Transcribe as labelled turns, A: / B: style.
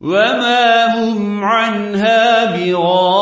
A: وما هم عنها بغائبين